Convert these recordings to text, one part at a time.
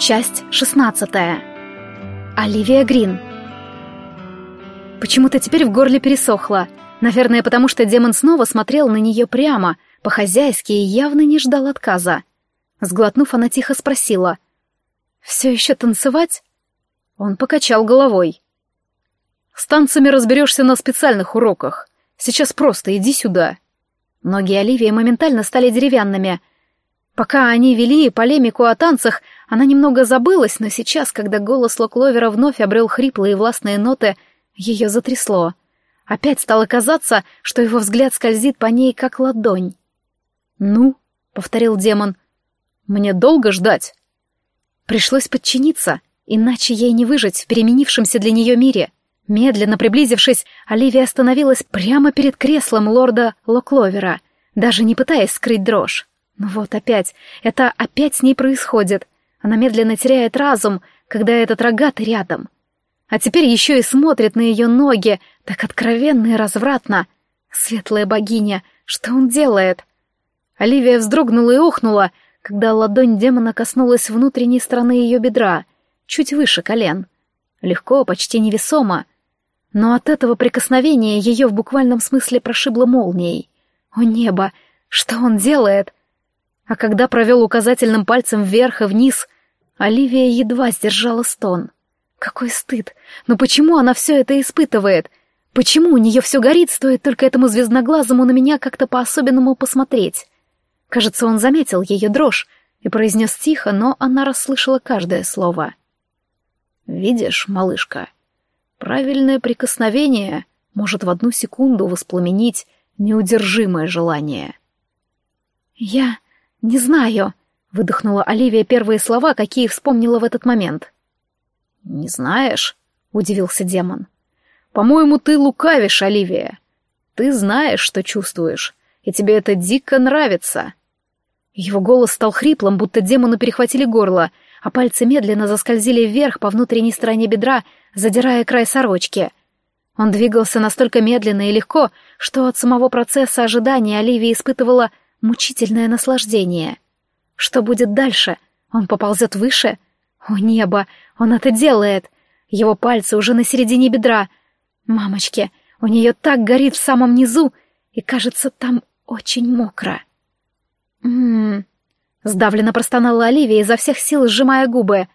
Часть шестнадцатая. Оливия Грин. Почему-то теперь в горле пересохло. Наверное, потому что демон снова смотрел на нее прямо, по-хозяйски и явно не ждал отказа. Сглотнув, она тихо спросила. «Все еще танцевать?» Он покачал головой. «С танцами разберешься на специальных уроках. Сейчас просто иди сюда». Ноги Оливии моментально стали деревянными. Пока они вели полемику о танцах, она немного забылась, но сейчас, когда голос Локловера вновь обрел хриплые властные ноты, ее затрясло. Опять стало казаться, что его взгляд скользит по ней, как ладонь. «Ну?» — повторил демон. «Мне долго ждать?» Пришлось подчиниться, иначе ей не выжить в переменившемся для нее мире. Медленно приблизившись, Оливия остановилась прямо перед креслом лорда Локловера, даже не пытаясь скрыть дрожь. Ну вот опять, это опять с ней происходит. Она медленно теряет разум, когда этот рогатый рядом. А теперь еще и смотрит на ее ноги, так откровенно и развратно. Светлая богиня, что он делает? Оливия вздрогнула и охнула, когда ладонь демона коснулась внутренней стороны ее бедра, чуть выше колен. Легко, почти невесомо. Но от этого прикосновения ее в буквальном смысле прошибло молнией. О небо, что он делает? А когда провел указательным пальцем вверх и вниз, Оливия едва сдержала стон. Какой стыд! Но почему она все это испытывает? Почему у нее все горит, стоит только этому звездноглазому на меня как-то по-особенному посмотреть? Кажется, он заметил ее дрожь и произнес тихо, но она расслышала каждое слово. «Видишь, малышка, правильное прикосновение может в одну секунду воспламенить неудержимое желание». «Я...» «Не знаю», — выдохнула Оливия первые слова, какие вспомнила в этот момент. «Не знаешь?» — удивился демон. «По-моему, ты лукавишь, Оливия. Ты знаешь, что чувствуешь, и тебе это дико нравится». Его голос стал хриплым, будто демону перехватили горло, а пальцы медленно заскользили вверх по внутренней стороне бедра, задирая край сорочки. Он двигался настолько медленно и легко, что от самого процесса ожидания Оливия испытывала мучительное наслаждение. Что будет дальше? Он поползет выше? О, небо! Он это делает! Его пальцы уже на середине бедра. Мамочки, у нее так горит в самом низу, и кажется, там очень мокро. Ммм... Сдавленно простонала Оливия, изо всех сил сжимая губы.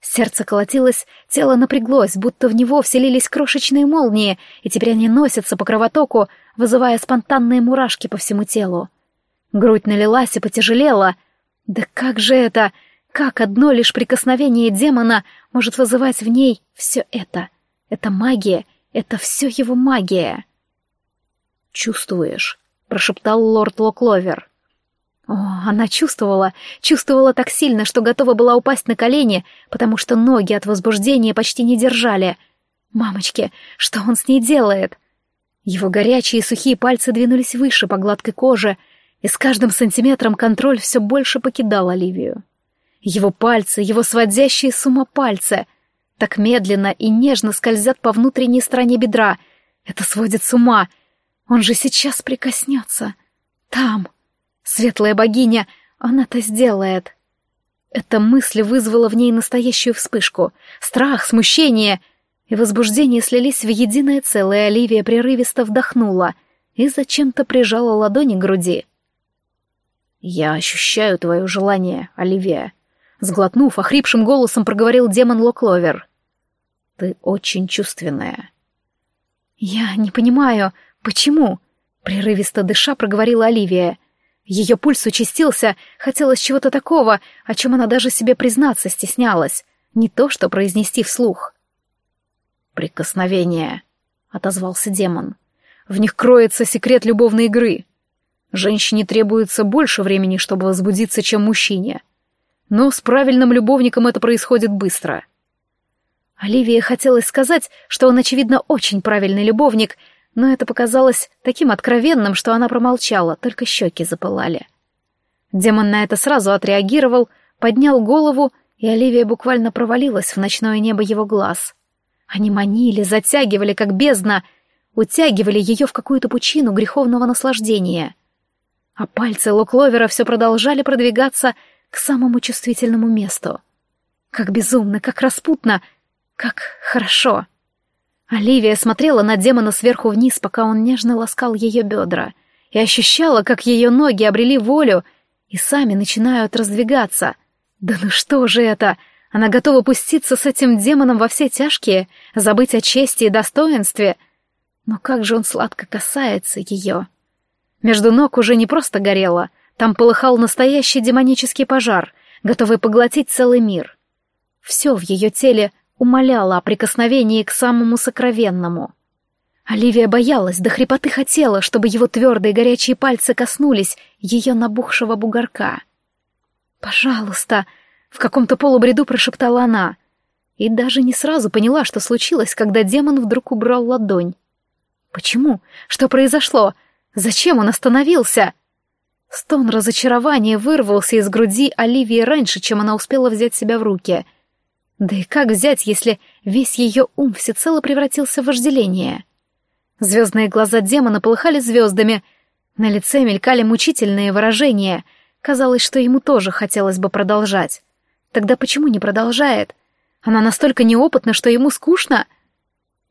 Сердце колотилось, тело напряглось, будто в него вселились крошечные молнии, и теперь они носятся по кровотоку, вызывая спонтанные мурашки по всему телу. Грудь налилась и потяжелела. Да как же это? Как одно лишь прикосновение демона может вызывать в ней все это? Это магия, это все его магия. «Чувствуешь?» — прошептал лорд Локловер. О, она чувствовала, чувствовала так сильно, что готова была упасть на колени, потому что ноги от возбуждения почти не держали. «Мамочки, что он с ней делает?» Его горячие сухие пальцы двинулись выше по гладкой коже, и с каждым сантиметром контроль все больше покидал Оливию. Его пальцы, его сводящие с ума пальцы, так медленно и нежно скользят по внутренней стороне бедра. Это сводит с ума. Он же сейчас прикоснется. Там. Светлая богиня, он это сделает. Эта мысль вызвала в ней настоящую вспышку. Страх, смущение и возбуждение слились в единое целое. Оливия прерывисто вдохнула и зачем-то прижала ладони к груди. «Я ощущаю твое желание, Оливия», — сглотнув, охрипшим голосом проговорил демон Локловер. «Ты очень чувственная». «Я не понимаю, почему?» — прерывисто дыша проговорила Оливия. Ее пульс участился, хотелось чего-то такого, о чем она даже себе признаться стеснялась, не то что произнести вслух. «Прикосновение», — отозвался демон. «В них кроется секрет любовной игры. Женщине требуется больше времени, чтобы возбудиться, чем мужчине. Но с правильным любовником это происходит быстро. Оливии хотелось сказать, что он, очевидно, очень правильный любовник, но это показалось таким откровенным, что она промолчала, только щеки запылали. Демон на это сразу отреагировал, поднял голову, и Оливия буквально провалилась в ночное небо его глаз. Они манили, затягивали, как бездна, утягивали ее в какую-то пучину греховного наслаждения а пальцы Локловера все продолжали продвигаться к самому чувствительному месту. Как безумно, как распутно, как хорошо. Оливия смотрела на демона сверху вниз, пока он нежно ласкал ее бедра, и ощущала, как ее ноги обрели волю и сами начинают раздвигаться. Да ну что же это? Она готова пуститься с этим демоном во все тяжкие, забыть о чести и достоинстве. Но как же он сладко касается ее. Между ног уже не просто горело, там полыхал настоящий демонический пожар, готовый поглотить целый мир. Все в ее теле умоляло о прикосновении к самому сокровенному. Оливия боялась, до хрипоты хотела, чтобы его твердые горячие пальцы коснулись ее набухшего бугорка. «Пожалуйста!» — в каком-то полубреду прошептала она. И даже не сразу поняла, что случилось, когда демон вдруг убрал ладонь. «Почему? Что произошло? Зачем он остановился?» Стон разочарования вырвался из груди Оливии раньше, чем она успела взять себя в руки — да и как взять, если весь ее ум всецело превратился в вожделение? Звездные глаза демона полыхали звездами, на лице мелькали мучительные выражения. Казалось, что ему тоже хотелось бы продолжать. Тогда почему не продолжает? Она настолько неопытна, что ему скучно?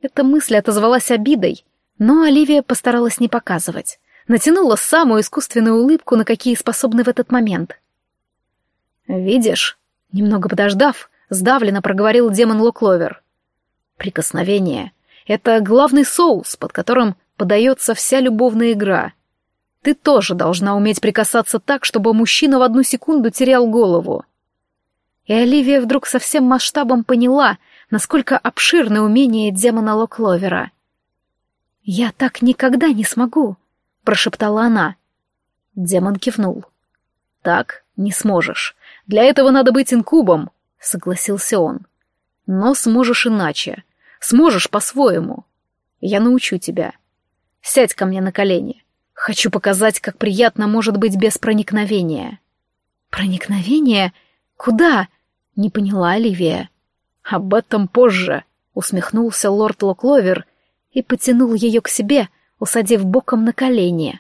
Эта мысль отозвалась обидой, но Оливия постаралась не показывать. Натянула самую искусственную улыбку, на какие способны в этот момент. «Видишь?» Немного подождав, сдавленно проговорил демон Локловер. Прикосновение — это главный соус, под которым подается вся любовная игра. Ты тоже должна уметь прикасаться так, чтобы мужчина в одну секунду терял голову. И Оливия вдруг со всем масштабом поняла, насколько обширное умение демона Локловера. «Я так никогда не смогу», — прошептала она. Демон кивнул. «Так не сможешь. Для этого надо быть инкубом, — согласился он. «Но сможешь иначе. Сможешь по-своему. Я научу тебя. Сядь ко мне на колени. Хочу показать, как приятно может быть без проникновения». «Проникновение? Куда?» — не поняла Оливия. «Об этом позже», — усмехнулся лорд Локловер и потянул ее к себе, усадив боком на колени.